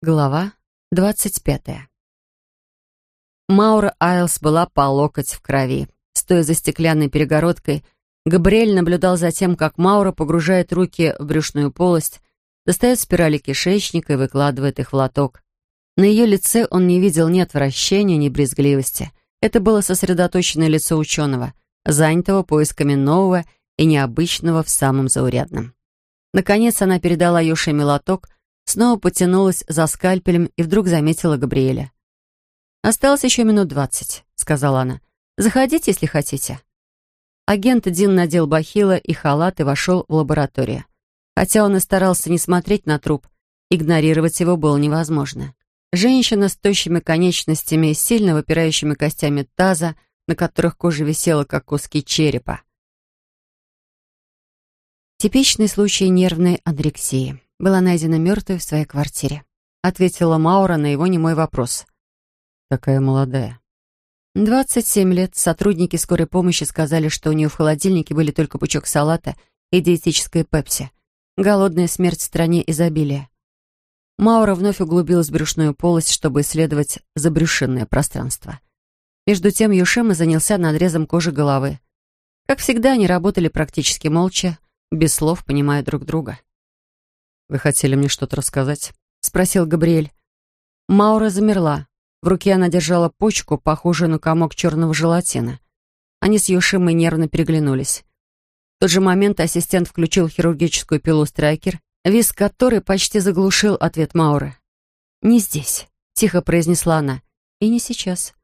Глава двадцать пятая. Маура Айлс была по локоть в крови. Стоя за стеклянной перегородкой, Габриэль наблюдал за тем, как Маура погружает руки в брюшную полость, достает спирали кишечника и выкладывает их в лоток. На ее лице он не видел ни отвращения, ни брезгливости. Это было сосредоточенное лицо ученого, занятого поисками нового и необычного в самом заурядном. Наконец она передала Юшеме лоток — снова потянулась за скальпелем и вдруг заметила Габриэля. «Осталось еще минут двадцать», — сказала она. «Заходите, если хотите». Агент Дин надел бахила и халат и вошел в лабораторию. Хотя он и старался не смотреть на труп, игнорировать его было невозможно. Женщина с тощими конечностями и сильно выпирающими костями таза, на которых кожа висела, как куски черепа. Типичный случай нервной анорексии была найдена мертвой в своей квартире. Ответила Маура на его немой вопрос. «Такая молодая». «27 лет. Сотрудники скорой помощи сказали, что у нее в холодильнике были только пучок салата и диетическая пепси. Голодная смерть в стране изобилия». Маура вновь углубилась в брюшную полость, чтобы исследовать забрюшинное пространство. Между тем Юшема занялся надрезом кожи головы. Как всегда, они работали практически молча, без слов, понимая друг друга. «Вы хотели мне что-то рассказать?» — спросил Габриэль. Маура замерла. В руке она держала почку, похожую на комок черного желатина. Они с Йошимой нервно переглянулись. В тот же момент ассистент включил хирургическую пилу Страйкер, виск которой почти заглушил ответ Мауры. «Не здесь», — тихо произнесла она. «И не сейчас».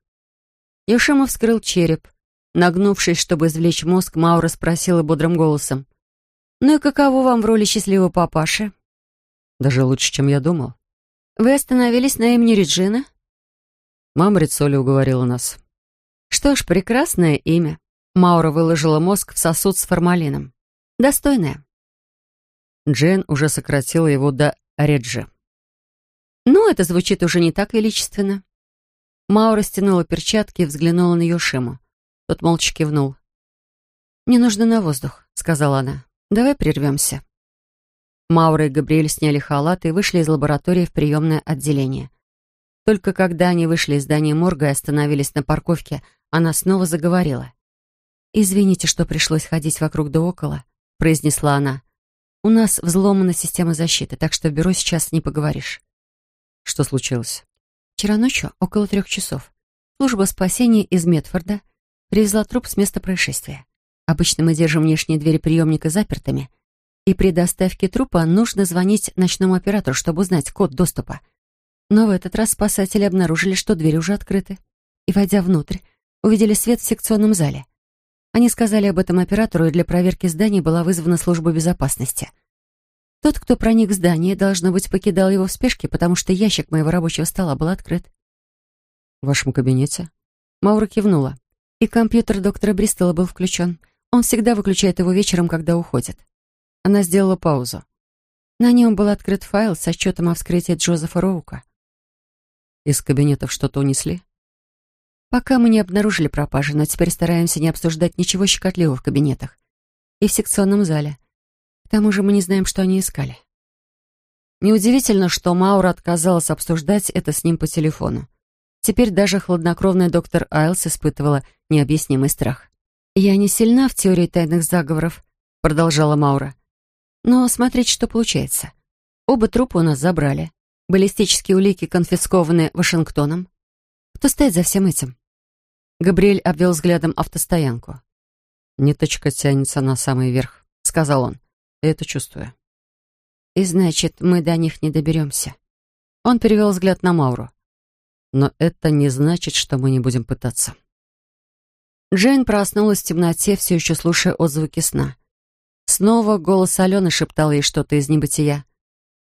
Йошима вскрыл череп. Нагнувшись, чтобы извлечь мозг, Маура спросила бодрым голосом. «Ну и каково вам в роли счастливого папаши?» Даже лучше, чем я думал. Вы остановились на имени Реджина? Мама Рицоли уговорила нас. Что ж, прекрасное имя. Маура выложила мозг в сосуд с формалином. Достойное. Джейн уже сократила его до Реджи. Ну, это звучит уже не так величественно. Маура стянула перчатки и взглянула на Йошиму. Тот молча кивнул. «Мне нужно на воздух», — сказала она. «Давай прервемся». Маура и Габриэль сняли халаты и вышли из лаборатории в приемное отделение. Только когда они вышли из здания морга и остановились на парковке, она снова заговорила. «Извините, что пришлось ходить вокруг да около», — произнесла она. «У нас взломана система защиты, так что в бюро сейчас не поговоришь». «Что случилось?» «Вчера ночью, около трех часов, служба спасения из Медфорда привезла труп с места происшествия. Обычно мы держим внешние двери приемника запертыми — и при доставке трупа нужно звонить ночному оператору, чтобы узнать код доступа. Но в этот раз спасатели обнаружили, что двери уже открыты. И, войдя внутрь, увидели свет в секционном зале. Они сказали об этом оператору, и для проверки здания была вызвана служба безопасности. Тот, кто проник в здание, должно быть, покидал его в спешке, потому что ящик моего рабочего стола был открыт. «В вашем кабинете?» Маура кивнула. И компьютер доктора Бристола был включен. Он всегда выключает его вечером, когда уходит. Она сделала паузу. На нем был открыт файл с отчетом о вскрытии Джозефа Роука. Из кабинетов что-то унесли? Пока мы не обнаружили пропажи, но теперь стараемся не обсуждать ничего щекотливого в кабинетах. И в секционном зале. К тому же мы не знаем, что они искали. Неудивительно, что Маура отказалась обсуждать это с ним по телефону. Теперь даже хладнокровная доктор Айлс испытывала необъяснимый страх. «Я не сильна в теории тайных заговоров», — продолжала Маура. Но смотрите, что получается. Оба трупа у нас забрали. Баллистические улики конфискованы Вашингтоном. Кто стоит за всем этим? Габриэль обвел взглядом автостоянку. «Ниточка тянется на самый верх», — сказал он. «Я это чувствую». «И значит, мы до них не доберемся». Он перевел взгляд на Мауру. «Но это не значит, что мы не будем пытаться». Джейн проснулась в темноте, все еще слушая отзвуки сна. Снова голос Алены шептал ей что-то из небытия.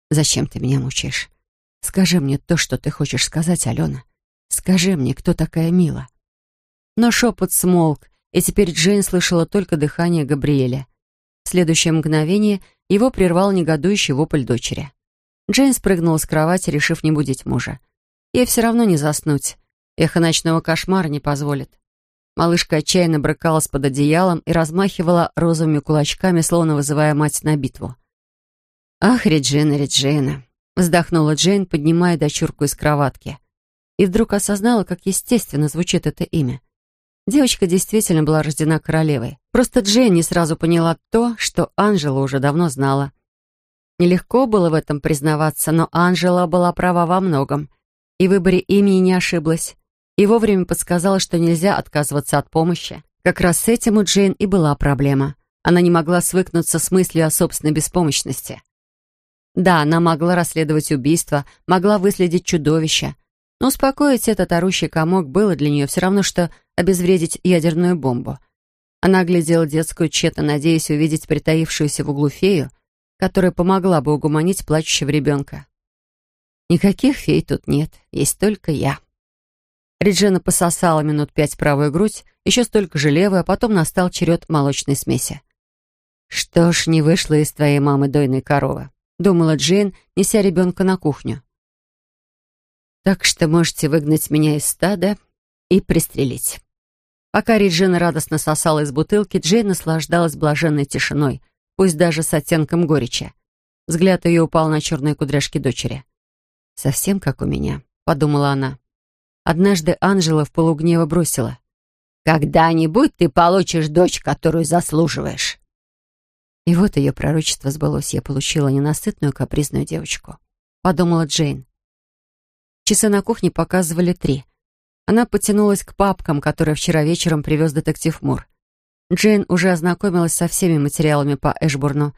«Зачем ты меня мучаешь? Скажи мне то, что ты хочешь сказать, Алена. Скажи мне, кто такая Мила». Но шепот смолк, и теперь Джейн слышала только дыхание Габриэля. В следующее мгновение его прервал негодующий вопль дочери. Джейн спрыгнула с кровати, решив не будить мужа. Ей все равно не заснуть. Эхо ночного кошмара не позволит. Малышка отчаянно брыкалась под одеялом и размахивала розовыми кулачками, словно вызывая мать на битву. «Ах, Реджина, Реджина, Вздохнула Джейн, поднимая дочурку из кроватки. И вдруг осознала, как естественно звучит это имя. Девочка действительно была рождена королевой. Просто Джейн не сразу поняла то, что Анжела уже давно знала. Нелегко было в этом признаваться, но Анжела была права во многом. И в выборе имени не ошиблась. И вовремя подсказала, что нельзя отказываться от помощи. Как раз с этим у Джейн и была проблема. Она не могла свыкнуться с мыслью о собственной беспомощности. Да, она могла расследовать убийство, могла выследить чудовище, но успокоить этот орущий комок было для нее все равно, что обезвредить ядерную бомбу. Она глядела детскую тщетно, надеясь увидеть притаившуюся в углу фею, которая помогла бы угуманить плачущего ребенка. Никаких фей тут нет, есть только я. Реджина пососала минут пять правую грудь, еще столько же левую, а потом настал черед молочной смеси. «Что ж, не вышло из твоей мамы дойной коровы», — думала Джейн, неся ребенка на кухню. «Так что можете выгнать меня из стада и пристрелить». Пока Реджина радостно сосала из бутылки, Джейн наслаждалась блаженной тишиной, пусть даже с оттенком горечи. Взгляд ее упал на черные кудряшки дочери. «Совсем как у меня», — подумала она. Однажды Анжела в полугнева бросила. «Когда-нибудь ты получишь дочь, которую заслуживаешь». И вот ее пророчество сбылось. Я получила ненасытную капризную девочку. Подумала Джейн. Часы на кухне показывали три. Она потянулась к папкам, которые вчера вечером привез детектив Мур. Джейн уже ознакомилась со всеми материалами по Эшбурну.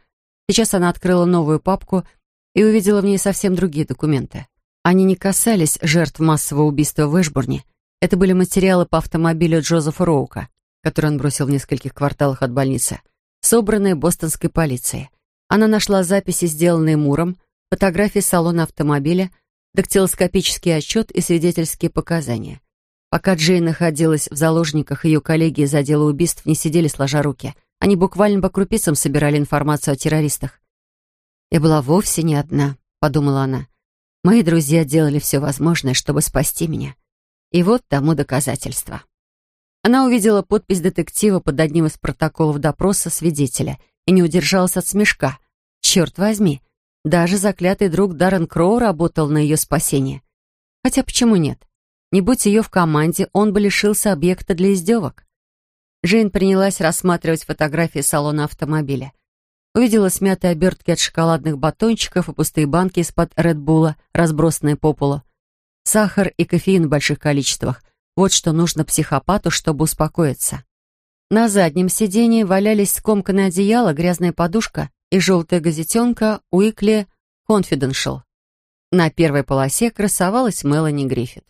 Сейчас она открыла новую папку и увидела в ней совсем другие документы. Они не касались жертв массового убийства в Эшбурне. Это были материалы по автомобилю Джозефа Роука, который он бросил в нескольких кварталах от больницы собранные бостонской полицией. Она нашла записи, сделанные Муром, фотографии салона автомобиля, дактилоскопический отчет и свидетельские показания. Пока Джейн находилась в заложниках, ее коллеги из отдела убийств не сидели сложа руки. Они буквально по крупицам собирали информацию о террористах. «Я была вовсе не одна», — подумала она. «Мои друзья делали все возможное, чтобы спасти меня. И вот тому доказательство». Она увидела подпись детектива под одним из протоколов допроса свидетеля и не удержалась от смешка. Черт возьми, даже заклятый друг Даррен Кроу работал на ее спасение. Хотя почему нет? Не будь ее в команде, он бы лишился объекта для издевок. Джейн принялась рассматривать фотографии салона автомобиля. Увидела смятые обертки от шоколадных батончиков и пустые банки из-под Редбула, разбросанные по полу. Сахар и кофеин в больших количествах, вот что нужно психопату, чтобы успокоиться. На заднем сиденье валялись скомканное одеяло, грязная подушка и желтая газетенка «Уикли Confidential». На первой полосе красовалась Мелани Гриффит.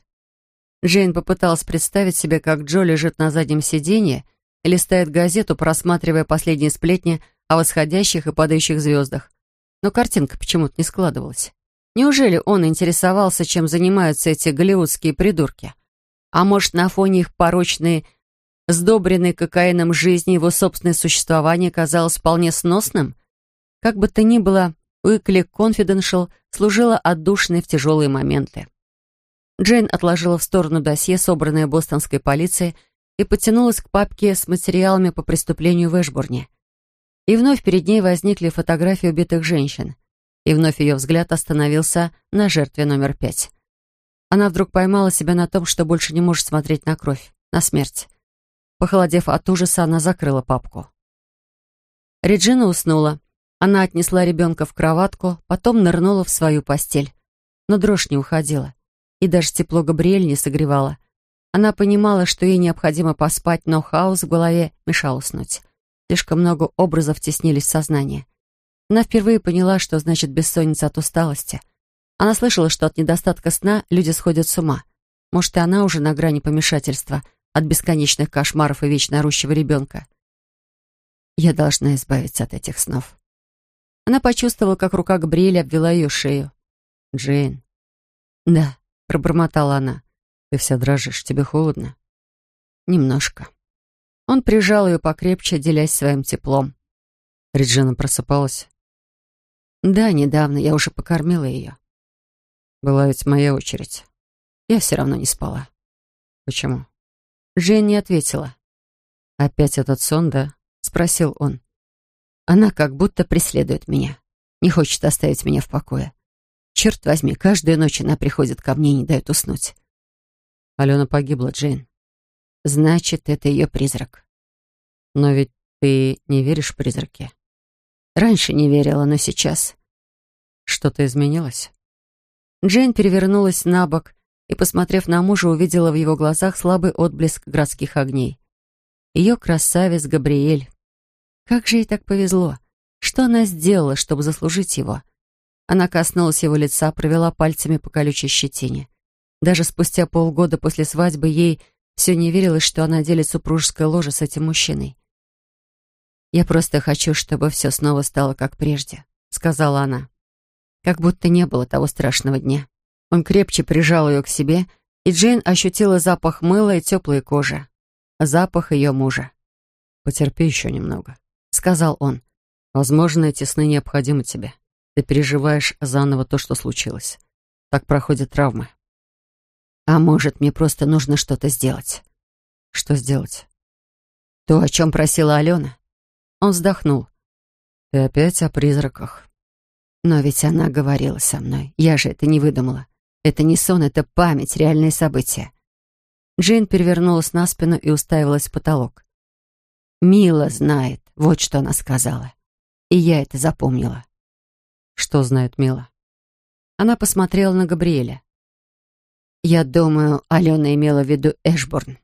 Джейн попыталась представить себе, как Джо лежит на заднем сиденье листает газету, просматривая последние сплетни о восходящих и падающих звездах. Но картинка почему-то не складывалась. Неужели он интересовался, чем занимаются эти голливудские придурки? А может, на фоне их порочной, сдобренной кокаином жизни его собственное существование казалось вполне сносным? Как бы то ни было, Уикли Confidential служила отдушиной в тяжелые моменты. Джейн отложила в сторону досье, собранное бостонской полицией, и потянулась к папке с материалами по преступлению в Эшбурне. И вновь перед ней возникли фотографии убитых женщин. И вновь ее взгляд остановился на жертве номер пять. Она вдруг поймала себя на том, что больше не может смотреть на кровь, на смерть. Похолодев от ужаса, она закрыла папку. Реджина уснула. Она отнесла ребенка в кроватку, потом нырнула в свою постель. Но дрожь не уходила. И даже тепло Габриэль не согревала. Она понимала, что ей необходимо поспать, но хаос в голове мешал уснуть. Слишком много образов теснились в сознание. Она впервые поняла, что значит бессонница от усталости — она слышала, что от недостатка сна люди сходят с ума. Может, и она уже на грани помешательства от бесконечных кошмаров и вечно орущего ребенка. Я должна избавиться от этих снов. Она почувствовала, как рука Габриэля обвела ее шею. «Джейн». «Да», — пробормотала она. «Ты вся дрожишь, тебе холодно?» «Немножко». Он прижал ее покрепче, делясь своим теплом. Реджина просыпалась. «Да, недавно. Я уже покормила ее». Была ведь моя очередь. Я все равно не спала. Почему? Жень не ответила. «Опять этот сон, да?» — спросил он. «Она как будто преследует меня. Не хочет оставить меня в покое. Черт возьми, каждую ночь она приходит ко мне и не дает уснуть. Алена погибла, Джейн. Значит, это ее призрак. Но ведь ты не веришь в призраки? Раньше не верила, но сейчас... Что-то изменилось? Джейн перевернулась на бок и, посмотрев на мужа, увидела в его глазах слабый отблеск городских огней. Ее красавец Габриэль. Как же ей так повезло! Что она сделала, чтобы заслужить его? Она коснулась его лица, провела пальцами по колючей щетине. Даже спустя полгода после свадьбы ей все не верилось, что она делит супружеское ложе с этим мужчиной. «Я просто хочу, чтобы все снова стало как прежде», — сказала она. Как будто не было того страшного дня. Он крепче прижал ее к себе, и Джейн ощутила запах мыла и теплой кожи. Запах ее мужа. «Потерпи еще немного», — сказал он. «Возможно, эти сны необходимы тебе. Ты переживаешь заново то, что случилось. Так проходят травмы». «А может, мне просто нужно что-то сделать?» «Что сделать?» «То, о чем просила Алена». Он вздохнул. «Ты опять о призраках». «Но ведь она говорила со мной. Я же это не выдумала. Это не сон, это память, реальные события». Джейн перевернулась на спину и уставилась в потолок. «Мила знает, вот что она сказала. И я это запомнила». «Что знает Мила?» Она посмотрела на Габриэля. «Я думаю, Алена имела в виду Эшборн».